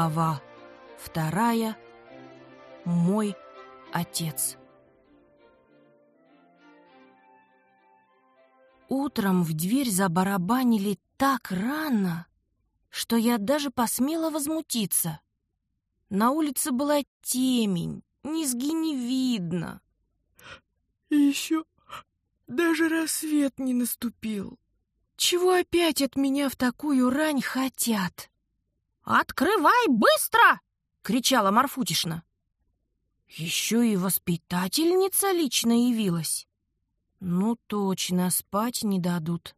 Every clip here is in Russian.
Глава вторая. Мой отец. Утром в дверь забарабанили так рано, что я даже посмела возмутиться. На улице была темень, низги не видно. Еще даже рассвет не наступил. Чего опять от меня в такую рань хотят? «Открывай быстро!» — кричала Марфутишна. Еще и воспитательница лично явилась. Ну точно, спать не дадут.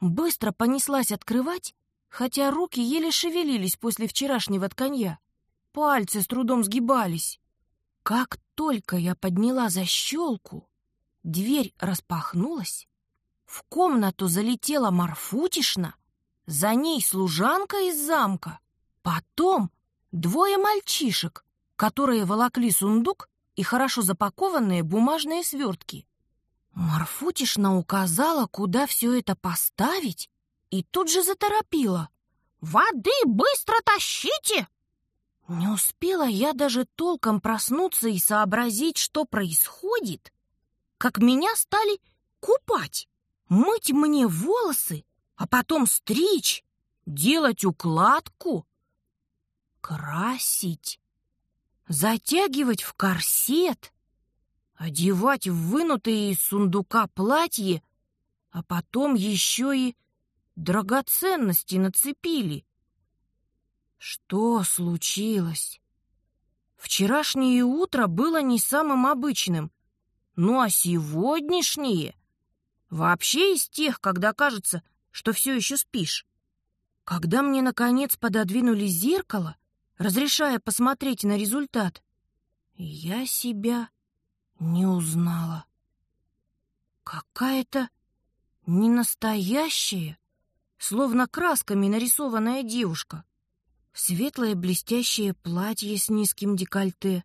Быстро понеслась открывать, хотя руки еле шевелились после вчерашнего тканья. Пальцы с трудом сгибались. Как только я подняла защелку, дверь распахнулась, в комнату залетела Марфутишна, за ней служанка из замка, потом двое мальчишек, которые волокли сундук и хорошо запакованные бумажные свертки. Марфутишна указала, куда все это поставить, и тут же заторопила. «Воды быстро тащите!» Не успела я даже толком проснуться и сообразить, что происходит, как меня стали купать мыть мне волосы, а потом стричь, делать укладку, красить, затягивать в корсет, одевать в вынутые из сундука платье, а потом еще и драгоценности нацепили. Что случилось? Вчерашнее утро было не самым обычным, ну а сегодняшнее Вообще из тех, когда кажется, что все еще спишь. Когда мне, наконец, пододвинули зеркало, разрешая посмотреть на результат, я себя не узнала. Какая-то ненастоящая, словно красками нарисованная девушка. Светлое блестящее платье с низким декольте,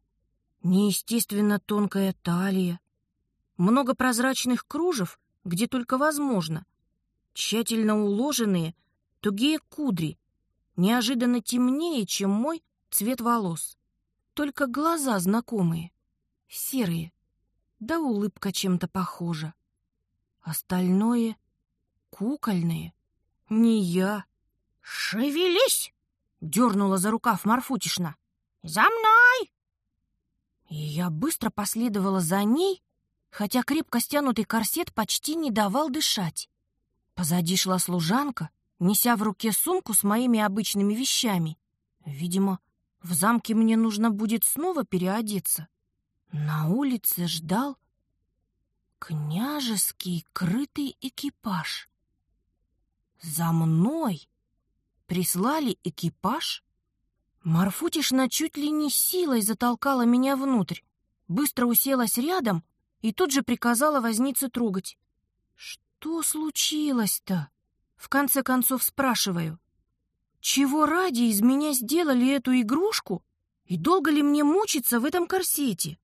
неестественно тонкая талия, много прозрачных кружев где только возможно. Тщательно уложенные, тугие кудри, неожиданно темнее, чем мой цвет волос. Только глаза знакомые, серые, да улыбка чем-то похожа. Остальное — кукольные, не я. «Шевелись!» — дернула за рукав Марфутишна. «За мной!» И я быстро последовала за ней, хотя крепко стянутый корсет почти не давал дышать. Позади шла служанка, неся в руке сумку с моими обычными вещами. Видимо, в замке мне нужно будет снова переодеться. На улице ждал княжеский крытый экипаж. За мной прислали экипаж? Марфутишна чуть ли не силой затолкала меня внутрь, быстро уселась рядом и тут же приказала вознице трогать. «Что случилось-то?» В конце концов спрашиваю. «Чего ради из меня сделали эту игрушку? И долго ли мне мучиться в этом корсете?»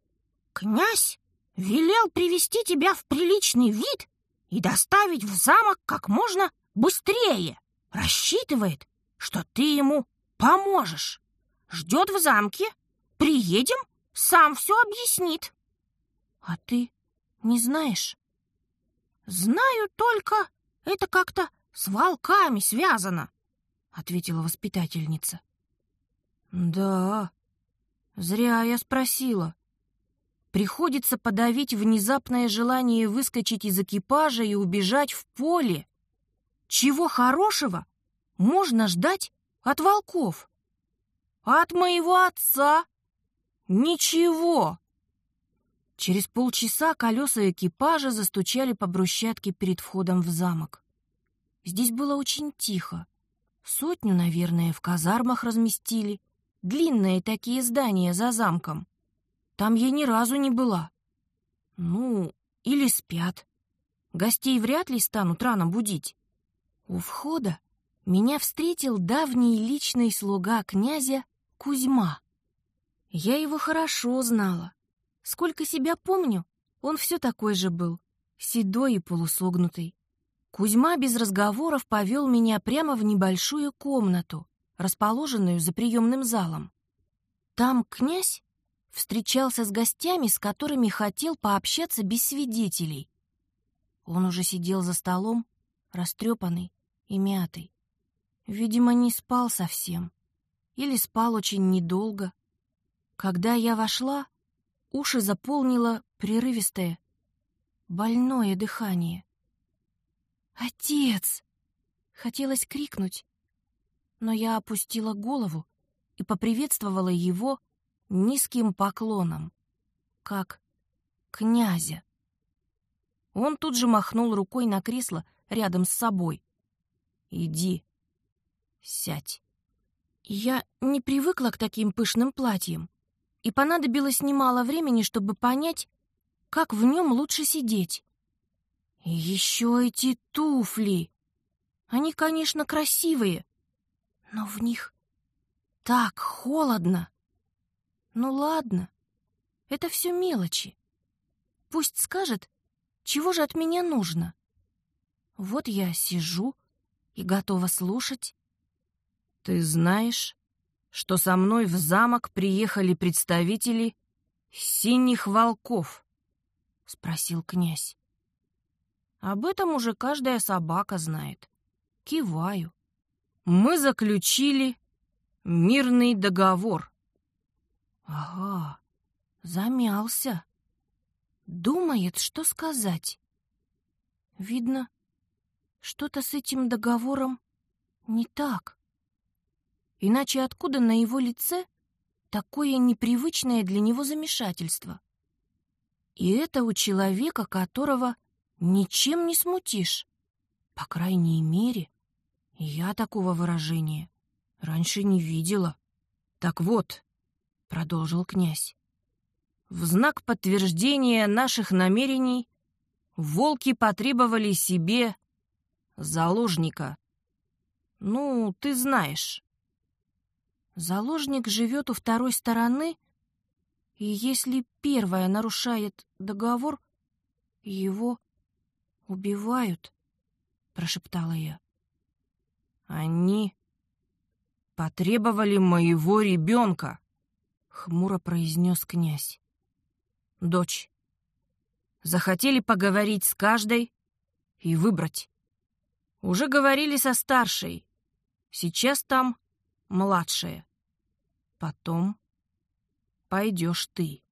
«Князь велел привести тебя в приличный вид и доставить в замок как можно быстрее. Рассчитывает, что ты ему поможешь. Ждет в замке. Приедем, сам все объяснит». «А ты не знаешь?» «Знаю только, это как-то с волками связано», — ответила воспитательница. «Да, зря я спросила. Приходится подавить внезапное желание выскочить из экипажа и убежать в поле. Чего хорошего можно ждать от волков? От моего отца? Ничего!» Через полчаса колеса экипажа застучали по брусчатке перед входом в замок. Здесь было очень тихо. Сотню, наверное, в казармах разместили. Длинные такие здания за замком. Там я ни разу не была. Ну, или спят. Гостей вряд ли станут рано будить. У входа меня встретил давний личный слуга князя Кузьма. Я его хорошо знала. Сколько себя помню, он все такой же был, седой и полусогнутый. Кузьма без разговоров повел меня прямо в небольшую комнату, расположенную за приемным залом. Там князь встречался с гостями, с которыми хотел пообщаться без свидетелей. Он уже сидел за столом, растрепанный и мятый. Видимо, не спал совсем. Или спал очень недолго. Когда я вошла, уши заполнило прерывистое, больное дыхание. «Отец!» Хотелось крикнуть, но я опустила голову и поприветствовала его низким поклоном, как князя. Он тут же махнул рукой на кресло рядом с собой. «Иди, сядь». Я не привыкла к таким пышным платьям, и понадобилось немало времени, чтобы понять, как в нем лучше сидеть. И еще эти туфли. Они, конечно, красивые, но в них так холодно. Ну ладно, это все мелочи. Пусть скажет, чего же от меня нужно. Вот я сижу и готова слушать. Ты знаешь, что со мной в замок приехали представители синих волков? Спросил князь. Об этом уже каждая собака знает. Киваю. Мы заключили мирный договор. Ага, замялся. Думает, что сказать. Видно, что-то с этим договором не так. Иначе откуда на его лице такое непривычное для него замешательство? И это у человека, которого ничем не смутишь. По крайней мере, я такого выражения раньше не видела. Так вот, — продолжил князь, — в знак подтверждения наших намерений волки потребовали себе заложника. Ну, ты знаешь. Заложник живет у второй стороны, и если первая нарушает договор, его убивают, — прошептала я. Они потребовали моего ребенка, — хмуро произнес князь. Дочь. Захотели поговорить с каждой и выбрать. Уже говорили со старшей. Сейчас там младшая. Потом пойдешь ты.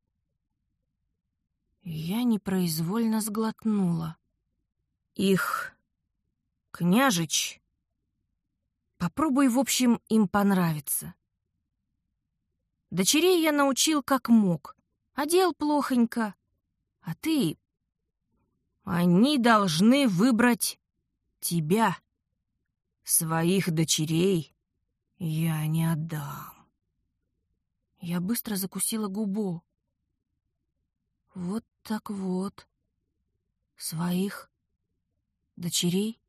Я непроизвольно сглотнула. Их княжич. Попробуй, в общем, им понравиться. Дочерей я научил как мог, одел плохонько, а ты... Они должны выбрать тебя, своих дочерей, я не отдам. Я быстро закусила губу. Вот так вот. Своих дочерей?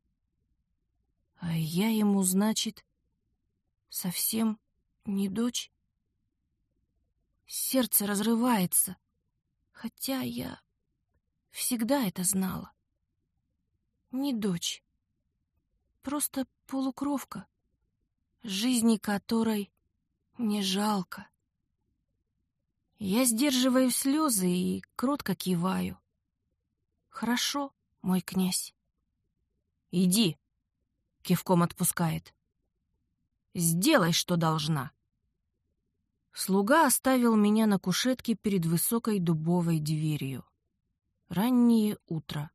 А я ему, значит, совсем не дочь? Сердце разрывается, хотя я всегда это знала. Не дочь. Просто полукровка, жизни которой не жалко. Я сдерживаю слезы и кротко киваю. Хорошо, мой князь. Иди, кивком отпускает. Сделай, что должна. Слуга оставил меня на кушетке перед высокой дубовой дверью. Раннее утро.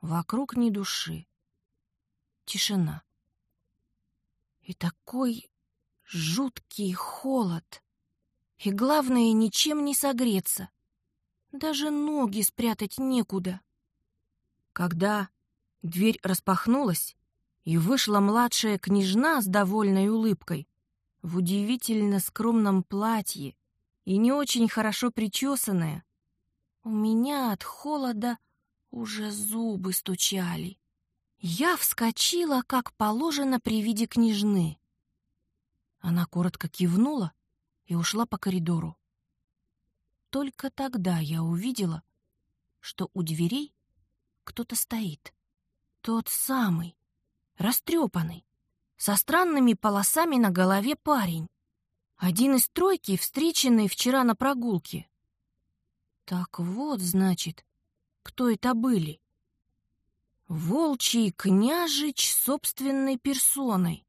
Вокруг ни души тишина. И такой жуткий холод. И главное, ничем не согреться. Даже ноги спрятать некуда. Когда дверь распахнулась, и вышла младшая княжна с довольной улыбкой, в удивительно скромном платье и не очень хорошо причесанная, у меня от холода уже зубы стучали. Я вскочила, как положено при виде княжны. Она коротко кивнула и ушла по коридору. Только тогда я увидела, что у дверей кто-то стоит. Тот самый, растрепанный, со странными полосами на голове парень. Один из тройки, встреченный вчера на прогулке. Так вот, значит, кто это были. Волчий княжич собственной персоной.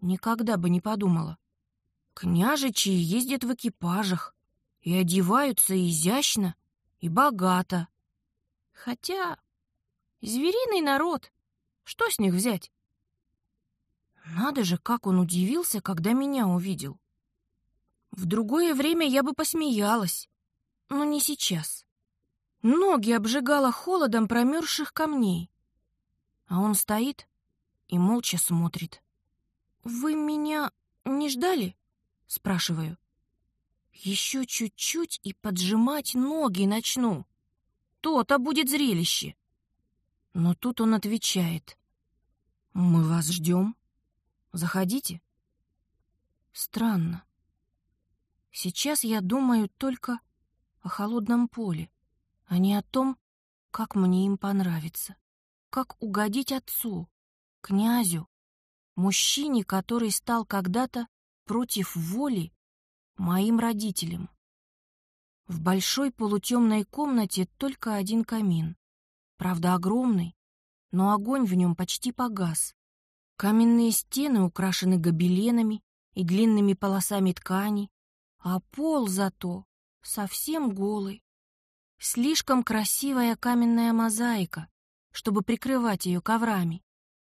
Никогда бы не подумала. Княжичи ездят в экипажах и одеваются изящно и богато. Хотя звериный народ, что с них взять? Надо же, как он удивился, когда меня увидел. В другое время я бы посмеялась, но не сейчас. Ноги обжигало холодом промерзших камней. А он стоит и молча смотрит. «Вы меня не ждали?» — спрашиваю. «Еще чуть-чуть и поджимать ноги начну. То-то будет зрелище». Но тут он отвечает. «Мы вас ждем. Заходите». Странно. Сейчас я думаю только о холодном поле, а не о том, как мне им понравится как угодить отцу, князю, мужчине, который стал когда-то против воли моим родителям. В большой полутемной комнате только один камин. Правда, огромный, но огонь в нем почти погас. Каменные стены украшены гобеленами и длинными полосами ткани, а пол зато совсем голый. Слишком красивая каменная мозаика, чтобы прикрывать ее коврами.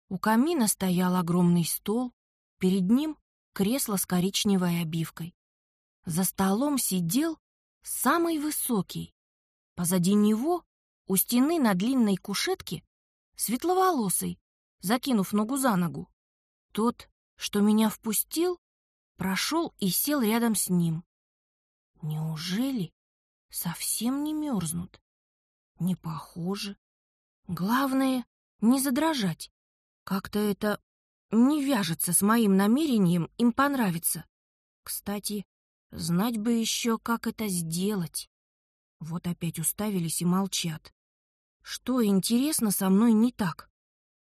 У камина стоял огромный стол, перед ним кресло с коричневой обивкой. За столом сидел самый высокий. Позади него, у стены на длинной кушетке, светловолосый, закинув ногу за ногу. Тот, что меня впустил, прошел и сел рядом с ним. Неужели совсем не мерзнут? Не похоже. Главное, не задрожать. Как-то это не вяжется с моим намерением им понравиться. Кстати, знать бы еще, как это сделать. Вот опять уставились и молчат. Что, интересно, со мной не так?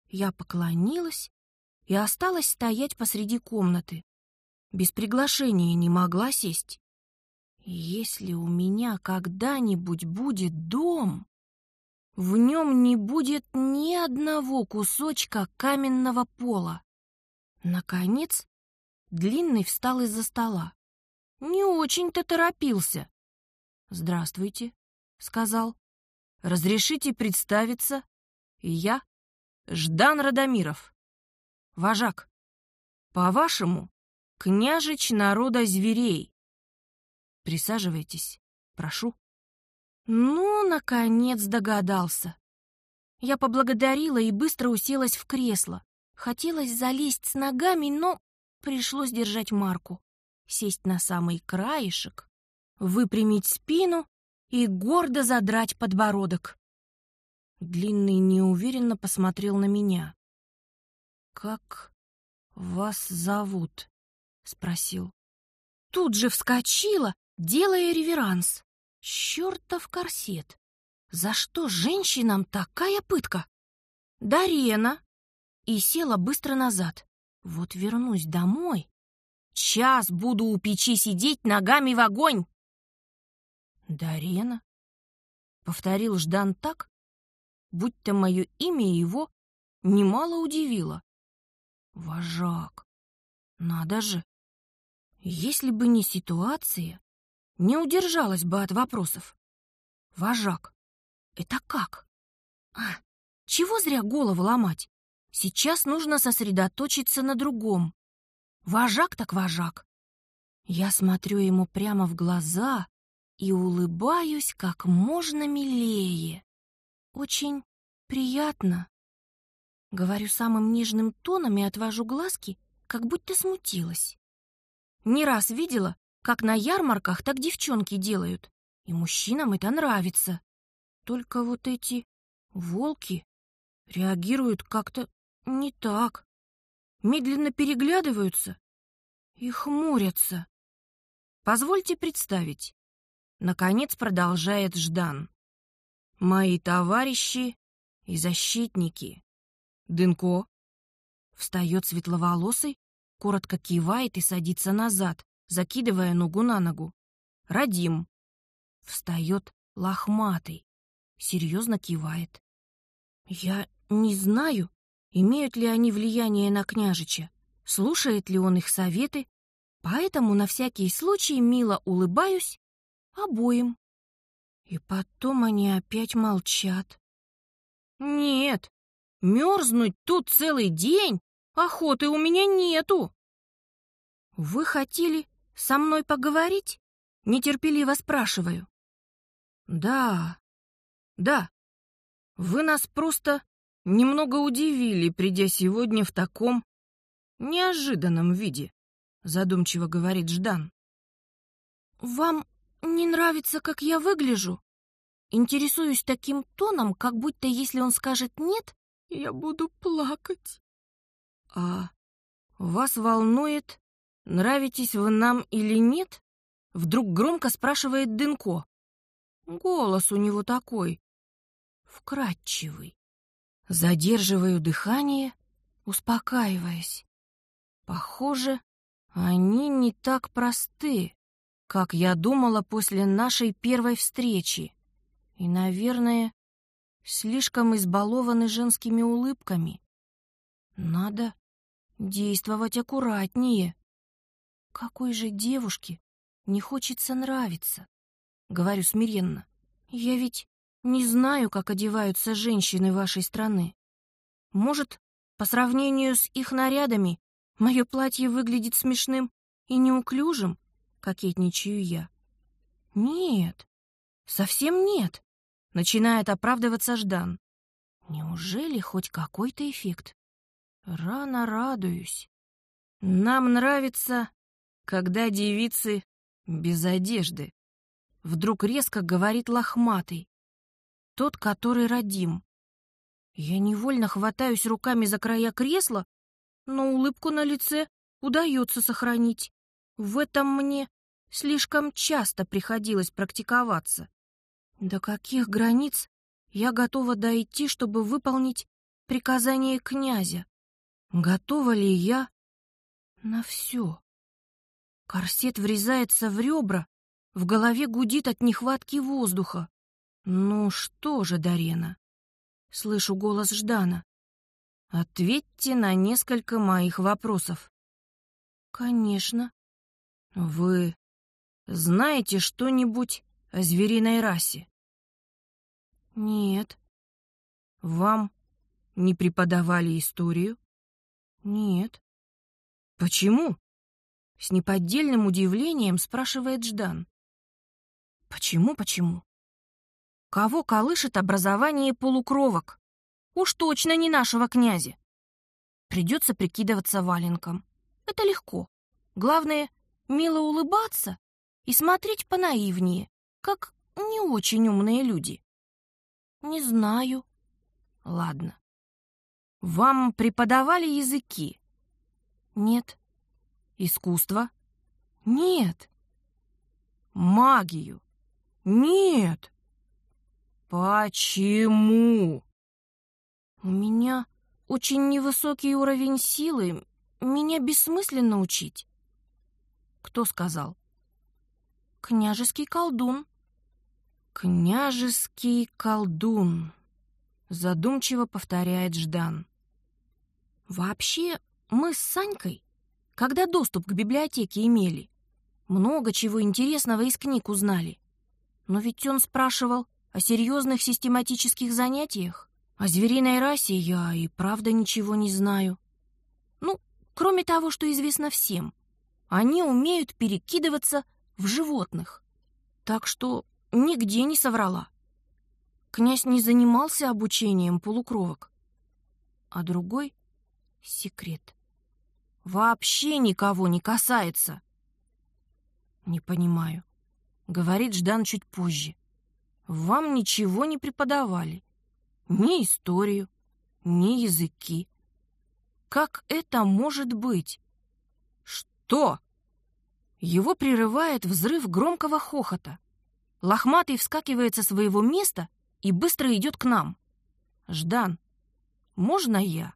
Я поклонилась и осталась стоять посреди комнаты. Без приглашения не могла сесть. Если у меня когда-нибудь будет дом... В нем не будет ни одного кусочка каменного пола. Наконец, Длинный встал из-за стола. Не очень-то торопился. «Здравствуйте», — сказал. «Разрешите представиться? Я Ждан Радомиров, вожак. По-вашему, княжич народа зверей. Присаживайтесь, прошу». Ну, наконец догадался. Я поблагодарила и быстро уселась в кресло. Хотелось залезть с ногами, но пришлось держать марку. Сесть на самый краешек, выпрямить спину и гордо задрать подбородок. Длинный неуверенно посмотрел на меня. «Как вас зовут?» — спросил. Тут же вскочила, делая реверанс. Чертов корсет! За что женщинам такая пытка? Дарена! И села быстро назад. Вот вернусь домой. Час буду у печи сидеть ногами в огонь. Дарена? Повторил Ждан так, будто мое имя его немало удивило. Вожак. Надо же. Если бы не ситуация, не удержалась бы от вопросов. Вожак, это как? А, чего зря голову ломать? Сейчас нужно сосредоточиться на другом. Вожак так вожак. Я смотрю ему прямо в глаза и улыбаюсь как можно милее. Очень приятно. Говорю самым нежным тоном и отвожу глазки, как будто смутилась. Не раз видела, как на ярмарках так девчонки делают. И мужчинам это нравится. Только вот эти волки реагируют как-то не так. Медленно переглядываются и хмурятся. Позвольте представить. Наконец продолжает Ждан. Мои товарищи и защитники. Дынко. Встает светловолосый, коротко кивает и садится назад, закидывая ногу на ногу. Радим. Встает лохматый, серьезно кивает. Я не знаю, имеют ли они влияние на княжича, слушает ли он их советы, поэтому на всякий случай мило улыбаюсь обоим. И потом они опять молчат. Нет, мерзнуть тут целый день охоты у меня нету. Вы хотели со мной поговорить? Нетерпеливо спрашиваю. Да, да. Вы нас просто немного удивили, придя сегодня в таком неожиданном виде, задумчиво говорит Ждан. Вам не нравится, как я выгляжу? Интересуюсь таким тоном, как будто если он скажет «нет», я буду плакать. А вас волнует, нравитесь вы нам или нет? Вдруг громко спрашивает Дынко. Голос у него такой, вкрадчивый. Задерживаю дыхание, успокаиваясь. Похоже, они не так просты, как я думала после нашей первой встречи. И, наверное, слишком избалованы женскими улыбками. Надо действовать аккуратнее. Какой же девушке не хочется нравиться? Говорю смиренно. Я ведь не знаю, как одеваются женщины вашей страны. Может, по сравнению с их нарядами, мое платье выглядит смешным и неуклюжим, кокетничаю я. Нет, совсем нет, начинает оправдываться Ждан. Неужели хоть какой-то эффект? Рано радуюсь. Нам нравится, когда девицы без одежды. Вдруг резко говорит лохматый. Тот, который родим. Я невольно хватаюсь руками за края кресла, но улыбку на лице удается сохранить. В этом мне слишком часто приходилось практиковаться. До каких границ я готова дойти, чтобы выполнить приказание князя? Готова ли я на все? Корсет врезается в ребра, в голове гудит от нехватки воздуха. Ну что же, Дарена? Слышу голос Ждана. Ответьте на несколько моих вопросов. Конечно. Вы знаете что-нибудь о звериной расе? Нет. Вам не преподавали историю? Нет. Почему? С неподдельным удивлением спрашивает Ждан. Почему, почему? Кого колышет образование полукровок? Уж точно не нашего князя. Придется прикидываться валенком. Это легко. Главное, мило улыбаться и смотреть понаивнее, как не очень умные люди. Не знаю. Ладно. Вам преподавали языки? Нет. Искусство? Нет. Магию? Нет. Почему? У меня очень невысокий уровень силы. Меня бессмысленно учить. Кто сказал? Княжеский колдун. Княжеский колдун. Задумчиво повторяет Ждан. Вообще, мы с Санькой, когда доступ к библиотеке имели, много чего интересного из книг узнали. Но ведь он спрашивал о серьезных систематических занятиях. О звериной расе я и правда ничего не знаю. Ну, кроме того, что известно всем. Они умеют перекидываться в животных. Так что нигде не соврала. Князь не занимался обучением полукровок. А другой — секрет. Вообще никого не касается. Не понимаю. Говорит Ждан чуть позже. Вам ничего не преподавали. Ни историю, ни языки. Как это может быть? Что? Его прерывает взрыв громкого хохота. Лохматый вскакивает со своего места и быстро идет к нам. Ждан, можно я?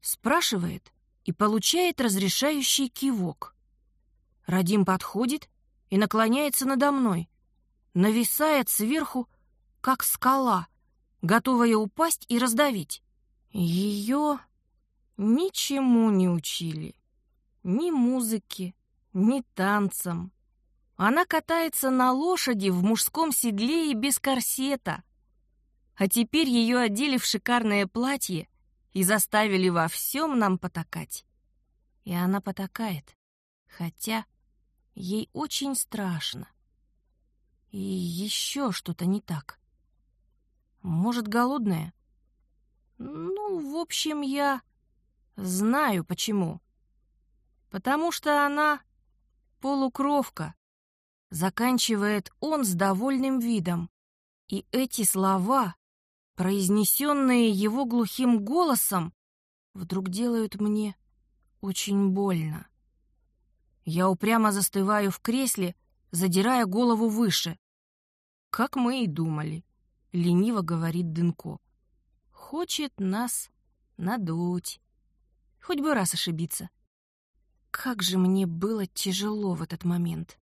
спрашивает и получает разрешающий кивок. Радим подходит и наклоняется надо мной, нависает сверху, как скала, готовая упасть и раздавить. Ее ничему не учили. Ни музыке, ни танцам. Она катается на лошади в мужском седле и без корсета. А теперь ее одели в шикарное платье и заставили во всем нам потакать. И она потакает, хотя ей очень страшно. И еще что-то не так. Может, голодная? Ну, в общем, я знаю почему. Потому что она полукровка. Заканчивает он с довольным видом. И эти слова, произнесенные его глухим голосом, вдруг делают мне очень больно. Я упрямо застываю в кресле, задирая голову выше. Как мы и думали, лениво говорит Дынко. Хочет нас надуть. Хоть бы раз ошибиться. Как же мне было тяжело в этот момент.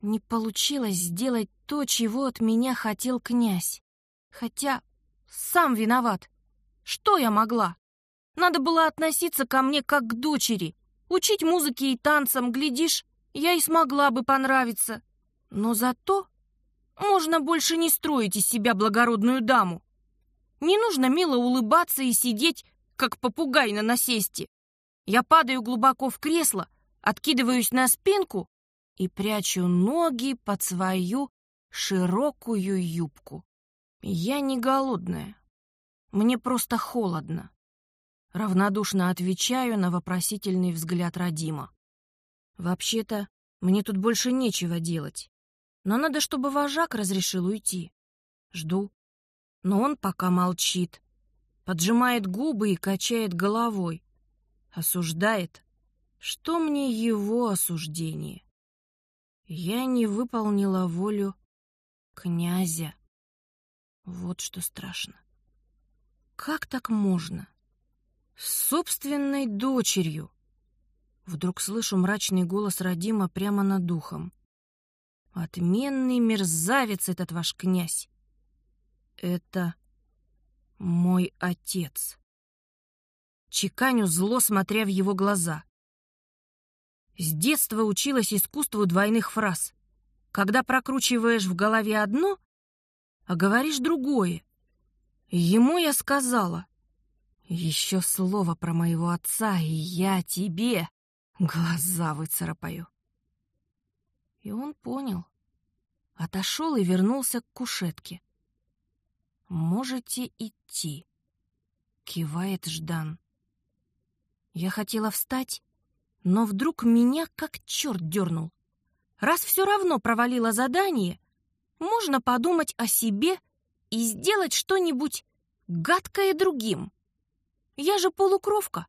Не получилось сделать то, чего от меня хотел князь. Хотя сам виноват. Что я могла? Надо было относиться ко мне как к дочери. Учить музыке и танцам, глядишь, я и смогла бы понравиться. Но зато можно больше не строить из себя благородную даму. Не нужно мило улыбаться и сидеть, как попугай на насесте. Я падаю глубоко в кресло, откидываюсь на спинку и прячу ноги под свою широкую юбку. Я не голодная. Мне просто холодно. Равнодушно отвечаю на вопросительный взгляд Радима. Вообще-то, мне тут больше нечего делать. Но надо, чтобы вожак разрешил уйти. Жду. Но он пока молчит. Поджимает губы и качает головой. Осуждает. Что мне его осуждение? Я не выполнила волю князя. Вот что страшно. Как так можно? С собственной дочерью. Вдруг слышу мрачный голос Радима прямо над духом. Отменный мерзавец этот ваш князь. Это мой отец. Чеканю зло, смотря в его глаза. С детства училась искусству двойных фраз. Когда прокручиваешь в голове одно, а говоришь другое. Ему я сказала. Еще слово про моего отца, и я тебе глаза выцарапаю. И он понял. Отошел и вернулся к кушетке. «Можете идти», — кивает Ждан. Я хотела встать, но вдруг меня как черт дернул. Раз все равно провалила задание, можно подумать о себе и сделать что-нибудь гадкое другим. Я же полукровка.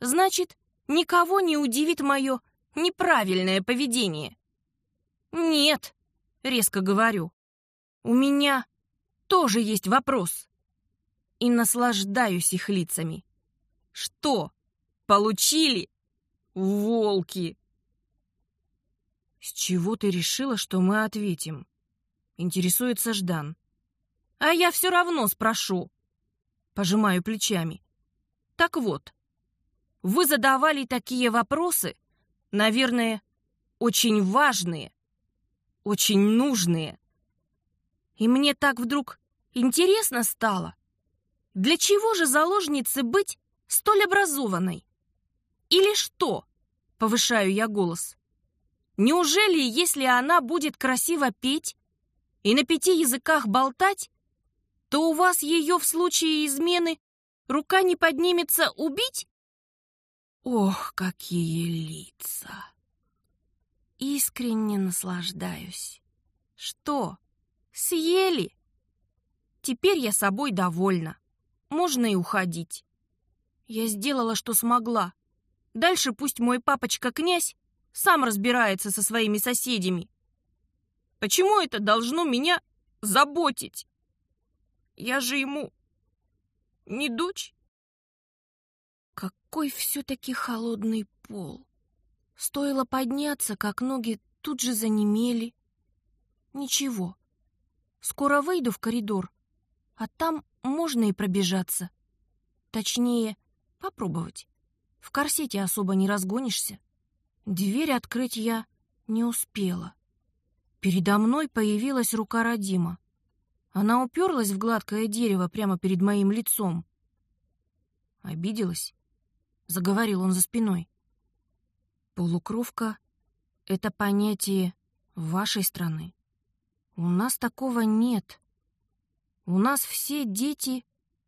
Значит, никого не удивит мое неправильное поведение. «Нет», — резко говорю, — «у меня тоже есть вопрос». И наслаждаюсь их лицами. «Что, получили? Волки!» «С чего ты решила, что мы ответим?» — интересуется Ждан. «А я все равно спрошу». Пожимаю плечами. «Так вот, вы задавали такие вопросы, наверное, очень важные, очень нужные. И мне так вдруг интересно стало, для чего же заложнице быть столь образованной? Или что? Повышаю я голос. Неужели, если она будет красиво петь и на пяти языках болтать, то у вас ее в случае измены рука не поднимется убить? Ох, какие лица! Искренне наслаждаюсь. Что, съели? Теперь я собой довольна. Можно и уходить. Я сделала, что смогла. Дальше пусть мой папочка-князь сам разбирается со своими соседями. Почему это должно меня заботить? Я же ему не дочь. Какой все-таки холодный пол. Стоило подняться, как ноги тут же занемели. Ничего. Скоро выйду в коридор, а там можно и пробежаться. Точнее, попробовать. В корсете особо не разгонишься. Дверь открыть я не успела. Передо мной появилась рука Родима. Она уперлась в гладкое дерево прямо перед моим лицом. Обиделась? Заговорил он за спиной. Полукровка — это понятие вашей страны. У нас такого нет. У нас все дети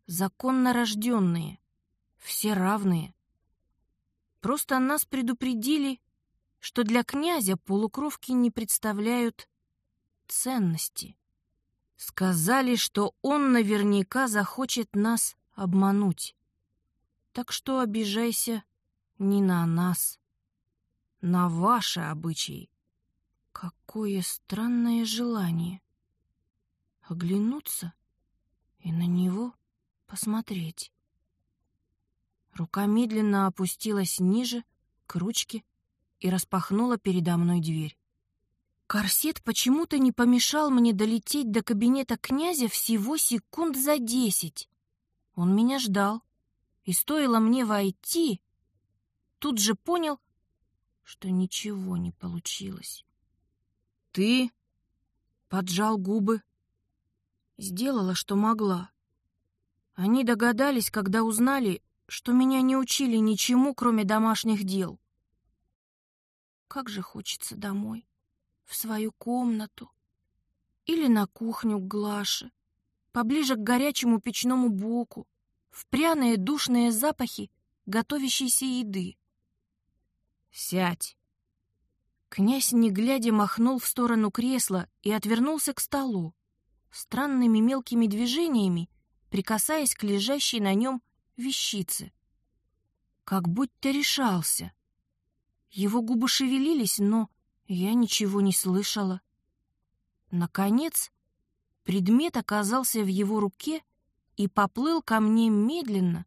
законно рожденные, все равные. Просто нас предупредили, что для князя полукровки не представляют ценности. Сказали, что он наверняка захочет нас обмануть. Так что обижайся не на нас, на ваши обычаи. Какое странное желание. Оглянуться и на него посмотреть. Рука медленно опустилась ниже, к ручке, и распахнула передо мной дверь. Корсет почему-то не помешал мне долететь до кабинета князя всего секунд за десять. Он меня ждал, и стоило мне войти, тут же понял, что ничего не получилось. «Ты?» — поджал губы. Сделала, что могла. Они догадались, когда узнали, что меня не учили ничему, кроме домашних дел. Как же хочется домой, в свою комнату или на кухню к Глаше, поближе к горячему печному боку, в пряные душные запахи готовящейся еды. «Сядь!» Князь, не глядя, махнул в сторону кресла и отвернулся к столу, странными мелкими движениями прикасаясь к лежащей на нем вещице. Как будто решался. Его губы шевелились, но я ничего не слышала. Наконец, предмет оказался в его руке и поплыл ко мне медленно,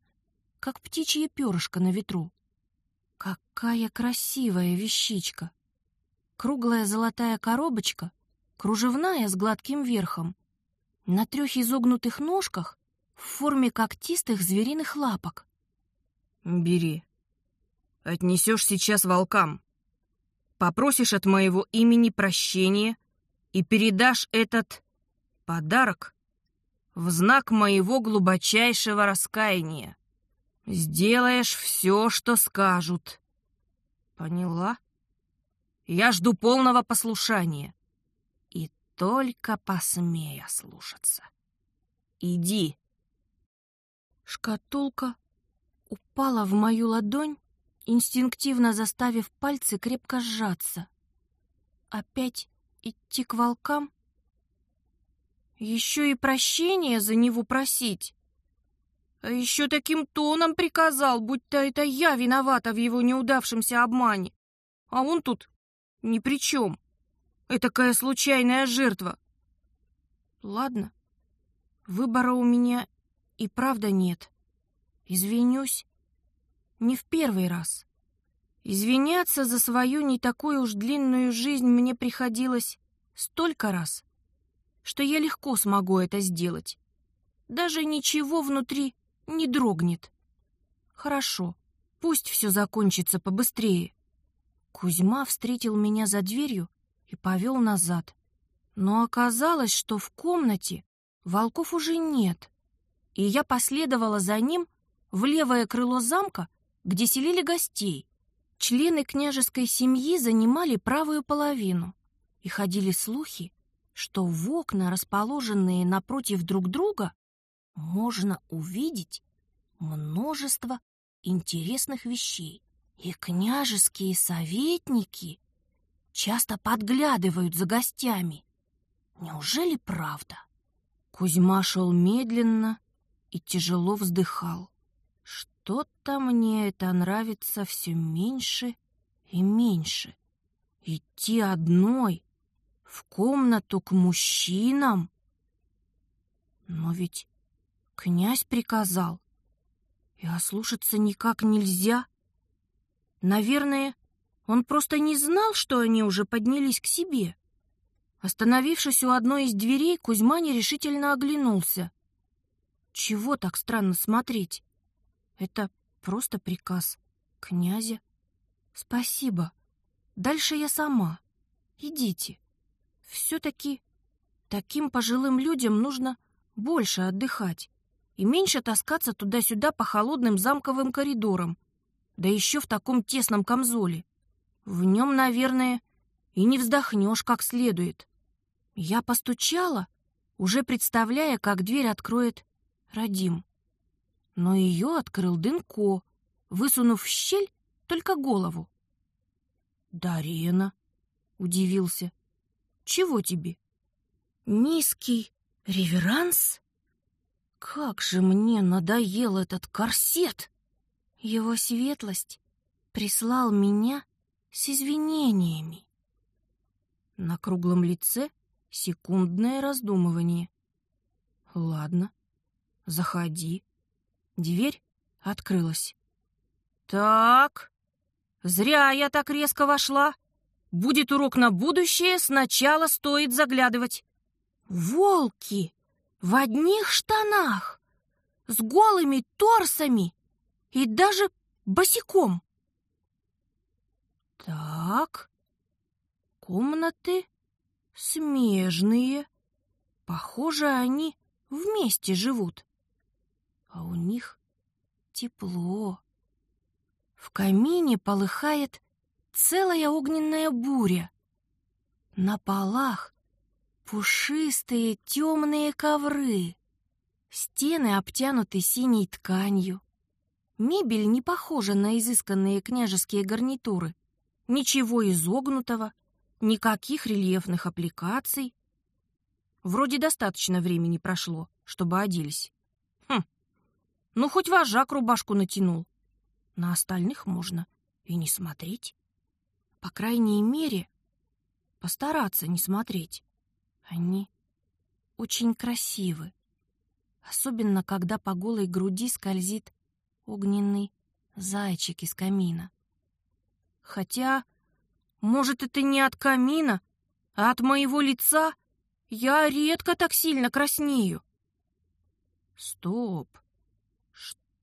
как птичье перышко на ветру. Какая красивая вещичка! Круглая золотая коробочка, кружевная с гладким верхом. На трех изогнутых ножках в форме когтистых звериных лапок. «Бери. Отнесешь сейчас волкам. Попросишь от моего имени прощения и передашь этот подарок в знак моего глубочайшего раскаяния. Сделаешь все, что скажут. Поняла? Я жду полного послушания. И только посмея слушаться. Иди. Шкатулка упала в мою ладонь, инстинктивно заставив пальцы крепко сжаться. Опять идти к волкам? Еще и прощения за него просить. А еще таким тоном приказал, будто это я виновата в его неудавшемся обмане. А он тут ни при чем. Этакая случайная жертва. Ладно, выбора у меня и правда нет. Извинюсь. Не в первый раз. Извиняться за свою не такую уж длинную жизнь мне приходилось столько раз, что я легко смогу это сделать. Даже ничего внутри не дрогнет. Хорошо, пусть все закончится побыстрее. Кузьма встретил меня за дверью и повел назад. Но оказалось, что в комнате волков уже нет и я последовала за ним в левое крыло замка, где селили гостей. Члены княжеской семьи занимали правую половину, и ходили слухи, что в окна, расположенные напротив друг друга, можно увидеть множество интересных вещей. И княжеские советники часто подглядывают за гостями. Неужели правда? Кузьма шел медленно, и тяжело вздыхал. Что-то мне это нравится все меньше и меньше. Идти одной в комнату к мужчинам? Но ведь князь приказал. И ослушаться никак нельзя. Наверное, он просто не знал, что они уже поднялись к себе. Остановившись у одной из дверей, Кузьма нерешительно оглянулся. Чего так странно смотреть? Это просто приказ князя. Спасибо. Дальше я сама. Идите. Все-таки таким пожилым людям нужно больше отдыхать и меньше таскаться туда-сюда по холодным замковым коридорам, да еще в таком тесном камзоле. В нем, наверное, и не вздохнешь как следует. Я постучала, уже представляя, как дверь откроет Радим. Но ее открыл Дынко, высунув в щель только голову. «Дарена», — удивился, — «чего тебе?» «Низкий реверанс?» Как же мне надоел этот корсет! Его светлость прислал меня с извинениями. На круглом лице секундное раздумывание. Ладно, заходи. Дверь открылась. Так, зря я так резко вошла. Будет урок на будущее, сначала стоит заглядывать. Волки! в одних штанах, с голыми торсами и даже босиком. Так, комнаты смежные. Похоже, они вместе живут. А у них тепло. В камине полыхает целая огненная буря. На полах Пушистые темные ковры. Стены обтянуты синей тканью. Мебель не похожа на изысканные княжеские гарнитуры. Ничего изогнутого, никаких рельефных аппликаций. Вроде достаточно времени прошло, чтобы оделись. Ну хоть вожак рубашку натянул. На остальных можно и не смотреть. По крайней мере, постараться не смотреть. Они очень красивы, особенно когда по голой груди скользит огненный зайчик из камина. Хотя, может, это не от камина, а от моего лица я редко так сильно краснею. Стоп!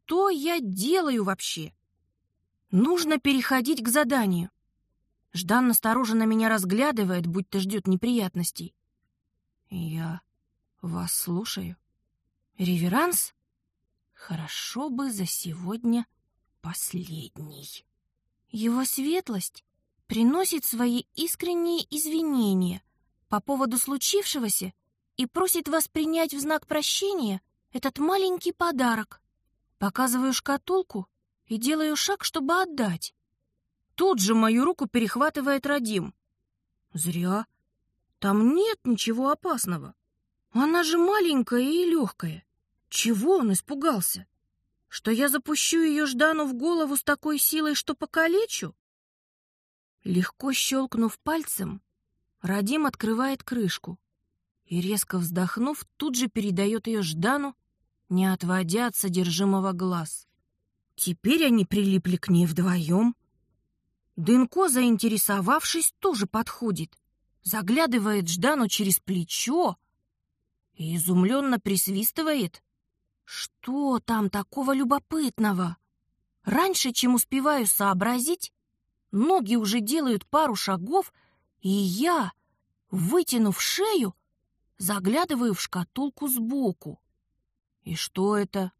Что я делаю вообще? Нужно переходить к заданию. Ждан настороженно меня разглядывает, будто ждет неприятностей. Я вас слушаю. Реверанс? Хорошо бы за сегодня последний. Его светлость приносит свои искренние извинения по поводу случившегося и просит вас принять в знак прощения этот маленький подарок. Показываю шкатулку и делаю шаг, чтобы отдать. Тут же мою руку перехватывает Радим. Зря. Там нет ничего опасного. Она же маленькая и легкая. Чего он испугался? Что я запущу ее Ждану в голову с такой силой, что покалечу? Легко щелкнув пальцем, Радим открывает крышку и, резко вздохнув, тут же передает ее Ждану, не отводя от содержимого глаз. Теперь они прилипли к ней вдвоем. Дынко, заинтересовавшись, тоже подходит заглядывает Ждану через плечо и изумленно присвистывает. Что там такого любопытного? Раньше, чем успеваю сообразить, ноги уже делают пару шагов, и я, вытянув шею, заглядываю в шкатулку сбоку. И что это?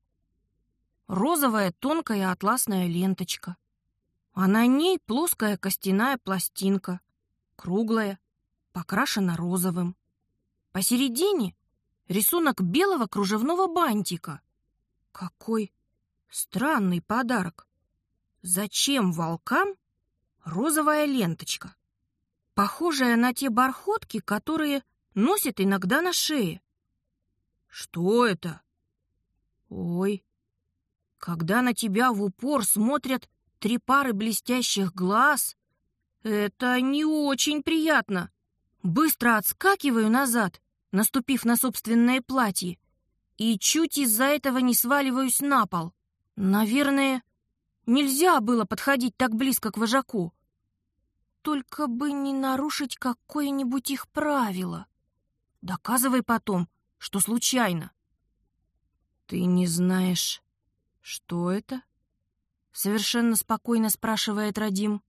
Розовая тонкая атласная ленточка. А на ней плоская костяная пластинка, круглая, покрашена розовым. Посередине рисунок белого кружевного бантика. Какой странный подарок. Зачем волкам розовая ленточка? Похожая на те бархотки, которые носят иногда на шее. Что это? Ой, когда на тебя в упор смотрят три пары блестящих глаз, это не очень приятно. Быстро отскакиваю назад, наступив на собственное платье, и чуть из-за этого не сваливаюсь на пол. Наверное, нельзя было подходить так близко к вожаку. Только бы не нарушить какое-нибудь их правило. Доказывай потом, что случайно. Ты не знаешь, что это? Совершенно спокойно спрашивает Радим.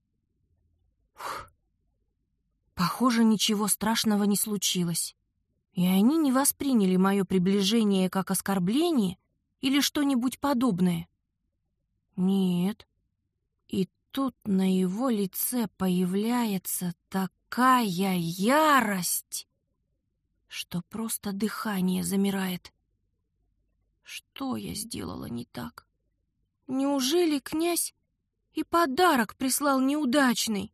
Фух. Похоже, ничего страшного не случилось. И они не восприняли мое приближение как оскорбление или что-нибудь подобное. Нет. И тут на его лице появляется такая ярость, что просто дыхание замирает. Что я сделала не так? Неужели князь и подарок прислал неудачный?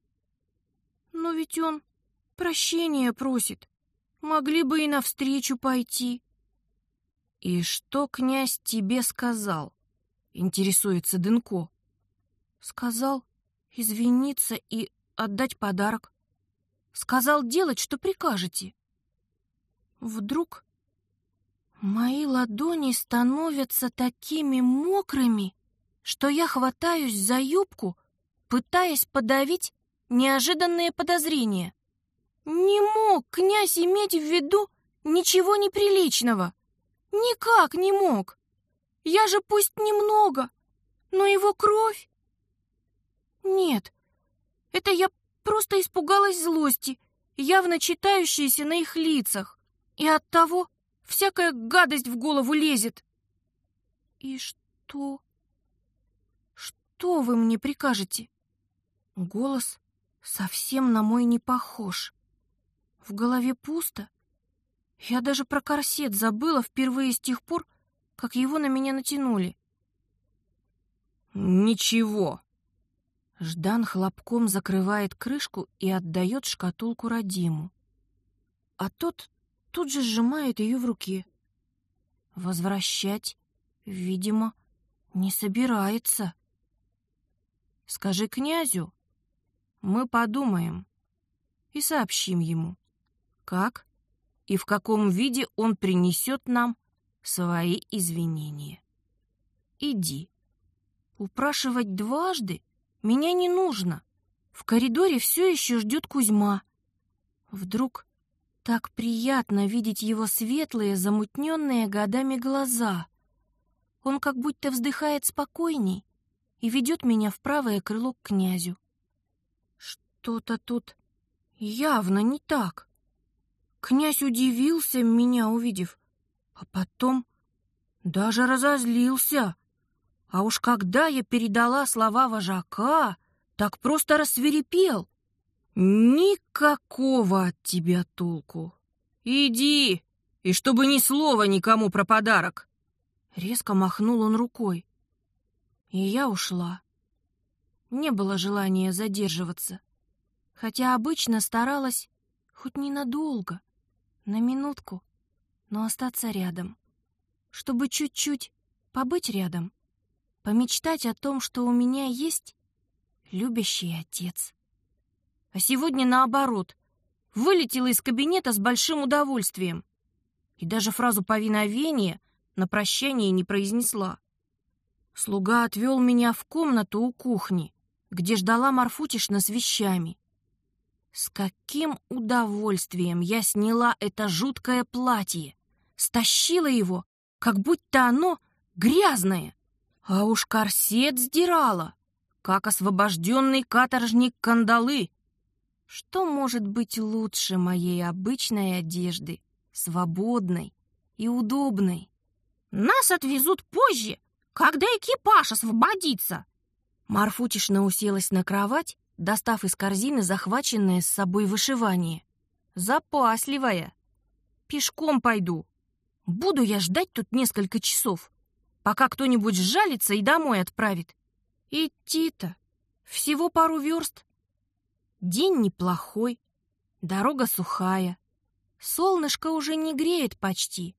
Но ведь он прощения просит. Могли бы и навстречу пойти. И что князь тебе сказал? Интересуется Дынко. Сказал извиниться и отдать подарок. Сказал делать, что прикажете. Вдруг Мои ладони становятся такими мокрыми, что я хватаюсь за юбку, пытаясь подавить неожиданные подозрения. Не мог князь иметь в виду ничего неприличного. Никак не мог. Я же пусть немного, но его кровь... Нет, это я просто испугалась злости, явно читающейся на их лицах, и от того Всякая гадость в голову лезет. И что? Что вы мне прикажете? Голос совсем на мой не похож. В голове пусто. Я даже про корсет забыла впервые с тех пор, как его на меня натянули. Ничего. Ждан хлопком закрывает крышку и отдает шкатулку Радиму. А тот тут же сжимает ее в руке. Возвращать, видимо, не собирается. Скажи князю, мы подумаем и сообщим ему, как и в каком виде он принесет нам свои извинения. Иди. Упрашивать дважды меня не нужно. В коридоре все еще ждет Кузьма. Вдруг так приятно видеть его светлые, замутненные годами глаза. Он как будто вздыхает спокойней и ведет меня в правое крыло к князю. Что-то тут явно не так. Князь удивился, меня увидев, а потом даже разозлился. А уж когда я передала слова вожака, так просто рассверепел. Никакого от тебя толку. Иди, и чтобы ни слова никому про подарок. Резко махнул он рукой. И я ушла. Не было желания задерживаться, хотя обычно старалась хоть ненадолго, на минутку, но остаться рядом, чтобы чуть-чуть побыть рядом, помечтать о том, что у меня есть любящий отец. А сегодня наоборот. Вылетела из кабинета с большим удовольствием. И даже фразу повиновения на прощание не произнесла. Слуга отвел меня в комнату у кухни, где ждала Марфутишна с вещами. С каким удовольствием я сняла это жуткое платье, стащила его, как будто оно грязное, а уж корсет сдирала, как освобожденный каторжник кандалы. Что может быть лучше моей обычной одежды, свободной и удобной? Нас отвезут позже, когда экипаж освободится. Марфутишна уселась на кровать, достав из корзины захваченное с собой вышивание. Запасливая. Пешком пойду. Буду я ждать тут несколько часов, пока кто-нибудь сжалится и домой отправит. Идти-то всего пару верст. День неплохой, дорога сухая. Солнышко уже не греет почти,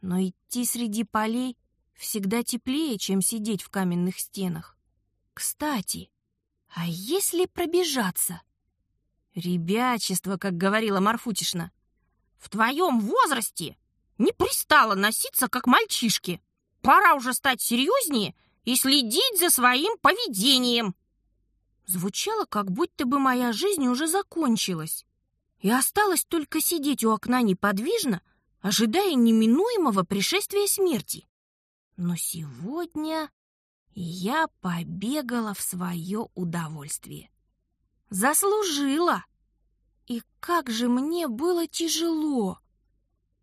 но идти среди полей всегда теплее, чем сидеть в каменных стенах. Кстати, а если пробежаться? Ребячество, как говорила Марфутишна. В твоем возрасте не пристало носиться, как мальчишки. Пора уже стать серьезнее и следить за своим поведением. Звучало, как будто бы моя жизнь уже закончилась, и осталось только сидеть у окна неподвижно, ожидая неминуемого пришествия смерти. Но сегодня я побегала в свое удовольствие. Заслужила! И как же мне было тяжело!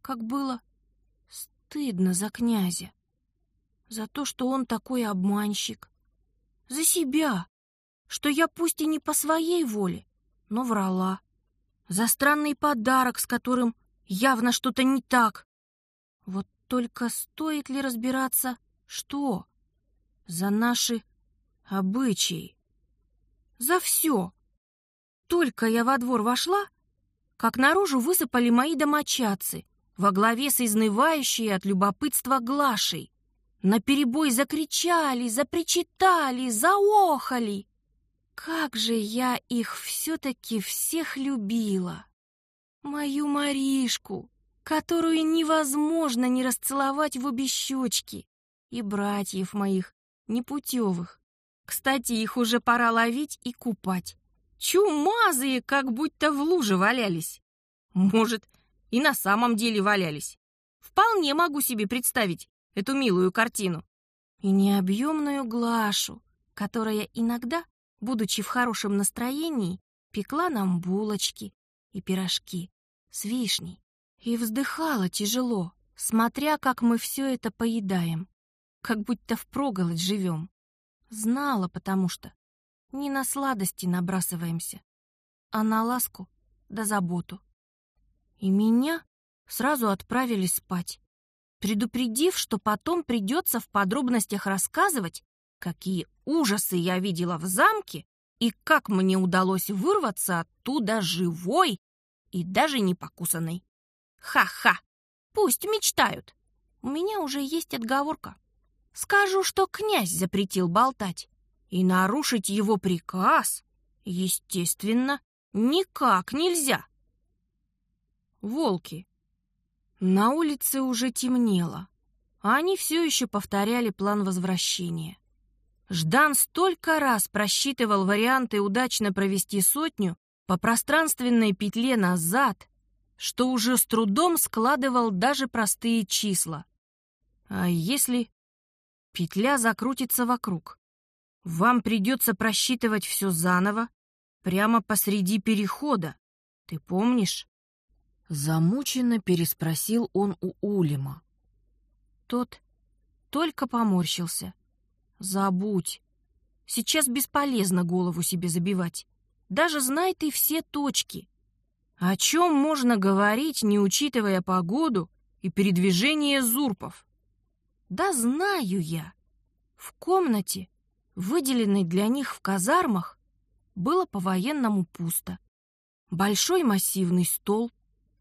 Как было стыдно за князя, за то, что он такой обманщик, за себя, что я пусть и не по своей воле, но врала, за странный подарок, с которым явно что-то не так. Вот только стоит ли разбираться, что? За наши обычаи. За все. Только я во двор вошла, как наружу высыпали мои домочадцы, во главе с изнывающей от любопытства Глашей. Наперебой закричали, запричитали, заохали. Как же я их все-таки всех любила! Мою Маришку, которую невозможно не расцеловать в обе щечки, и братьев моих, непутевых. Кстати, их уже пора ловить и купать. Чумазые, как будто в луже валялись. Может, и на самом деле валялись. Вполне могу себе представить эту милую картину. И необъемную Глашу, которая иногда, будучи в хорошем настроении, пекла нам булочки и пирожки с вишней. И вздыхала тяжело, смотря, как мы все это поедаем, как будто впроголодь живем. Знала, потому что не на сладости набрасываемся, а на ласку да заботу и меня сразу отправили спать, предупредив, что потом придется в подробностях рассказывать, какие ужасы я видела в замке и как мне удалось вырваться оттуда живой и даже не покусанной. Ха-ха! Пусть мечтают. У меня уже есть отговорка. Скажу, что князь запретил болтать. И нарушить его приказ, естественно, никак нельзя волки. На улице уже темнело, а они все еще повторяли план возвращения. Ждан столько раз просчитывал варианты удачно провести сотню по пространственной петле назад, что уже с трудом складывал даже простые числа. А если петля закрутится вокруг? Вам придется просчитывать все заново, прямо посреди перехода. Ты помнишь? Замученно переспросил он у Улима. Тот только поморщился. Забудь. Сейчас бесполезно голову себе забивать. Даже знай ты все точки. О чем можно говорить, не учитывая погоду и передвижение зурпов? Да знаю я. В комнате, выделенной для них в казармах, было по-военному пусто. Большой массивный стол,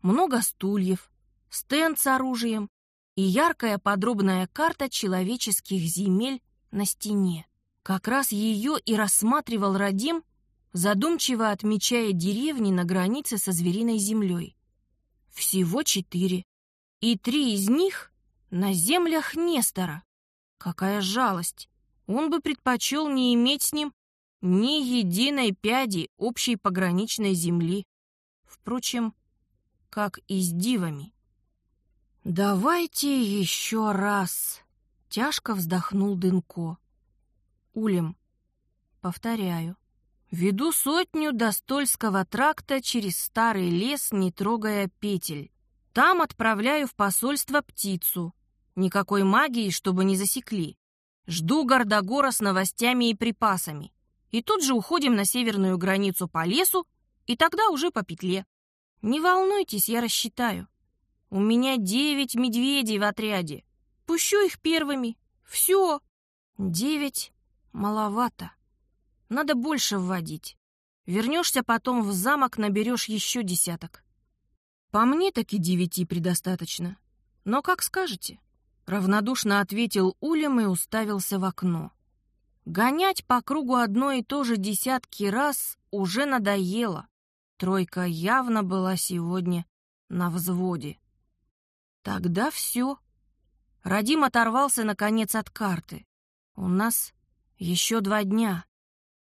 много стульев, стенд с оружием и яркая подробная карта человеческих земель на стене. Как раз ее и рассматривал Радим, задумчиво отмечая деревни на границе со звериной землей. Всего четыре, и три из них на землях Нестора. Какая жалость! Он бы предпочел не иметь с ним ни единой пяди общей пограничной земли. Впрочем, как и с дивами. «Давайте еще раз!» — тяжко вздохнул Дынко. «Улем, повторяю, веду сотню до Стольского тракта через старый лес, не трогая петель. Там отправляю в посольство птицу. Никакой магии, чтобы не засекли. Жду Гордогора с новостями и припасами. И тут же уходим на северную границу по лесу, и тогда уже по петле. Не волнуйтесь, я рассчитаю. У меня девять медведей в отряде. Пущу их первыми. Все. Девять маловато. Надо больше вводить. Вернешься потом в замок, наберешь еще десяток. По мне таки девяти предостаточно. Но как скажете. Равнодушно ответил Улем и уставился в окно. Гонять по кругу одно и то же десятки раз уже надоело. Тройка явно была сегодня на взводе. Тогда все. Радим оторвался, наконец, от карты. У нас еще два дня.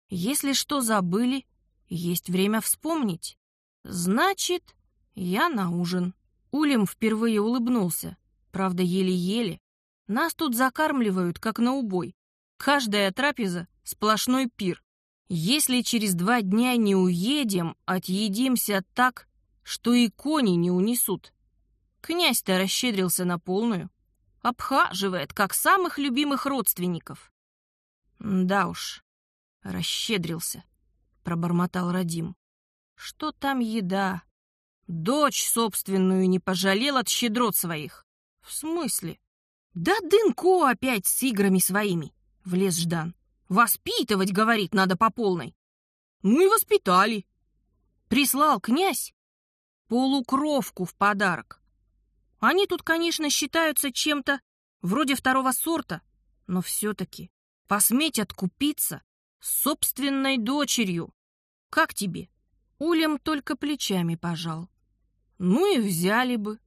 Если что забыли, есть время вспомнить. Значит, я на ужин. Улем впервые улыбнулся, правда, еле-еле. Нас тут закармливают, как на убой. Каждая трапеза — сплошной пир. Если через два дня не уедем, отъедимся так, что и кони не унесут. Князь-то расщедрился на полную. Обхаживает, как самых любимых родственников. Да уж, расщедрился, пробормотал Радим. Что там еда? Дочь собственную не пожалел от щедрот своих. В смысле? Да Дынко опять с играми своими, влез Ждан. Воспитывать, говорит, надо по полной. Ну и воспитали. Прислал князь полукровку в подарок. Они тут, конечно, считаются чем-то вроде второго сорта, но все-таки посметь откупиться собственной дочерью. Как тебе? Улем только плечами пожал. Ну и взяли бы.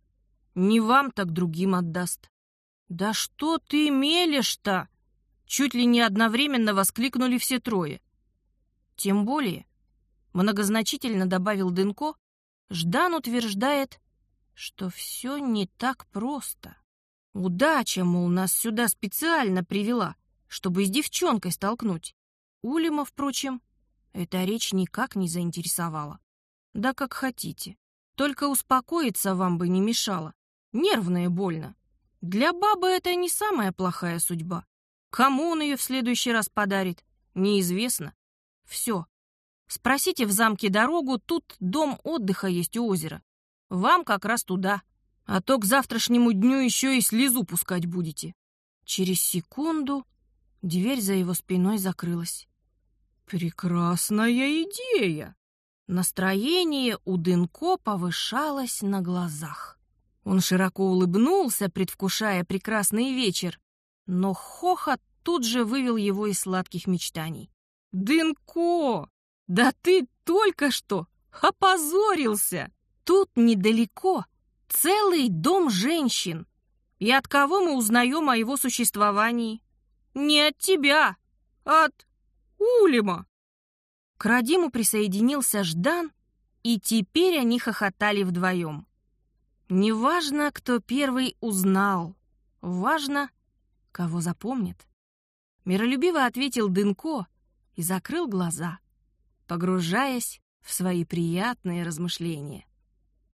Не вам, так другим отдаст. Да что ты мелешь-то? Чуть ли не одновременно воскликнули все трое. Тем более, многозначительно добавил Дынко, Ждан утверждает, что все не так просто. Удача, мол, нас сюда специально привела, чтобы с девчонкой столкнуть. Улима, впрочем, эта речь никак не заинтересовала. Да как хотите. Только успокоиться вам бы не мешало. Нервно и больно. Для бабы это не самая плохая судьба. Кому он ее в следующий раз подарит, неизвестно. Все. Спросите в замке дорогу, тут дом отдыха есть у озера. Вам как раз туда. А то к завтрашнему дню еще и слезу пускать будете. Через секунду дверь за его спиной закрылась. Прекрасная идея! Настроение у Дынко повышалось на глазах. Он широко улыбнулся, предвкушая прекрасный вечер, но хохот тут же вывел его из сладких мечтаний. «Дынко! Да ты только что опозорился! Тут недалеко целый дом женщин. И от кого мы узнаем о его существовании? Не от тебя, а от Улима!» К Радиму присоединился Ждан, и теперь они хохотали вдвоем. Неважно, кто первый узнал, важно, кого запомнит. Миролюбиво ответил Дынко и закрыл глаза, погружаясь в свои приятные размышления.